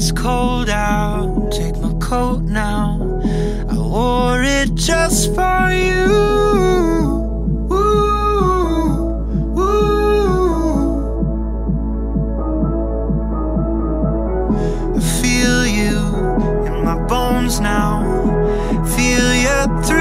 It's cold out, take my coat now. I wore it just for you. Ooh, ooh. I feel you in my bones now. Feel you through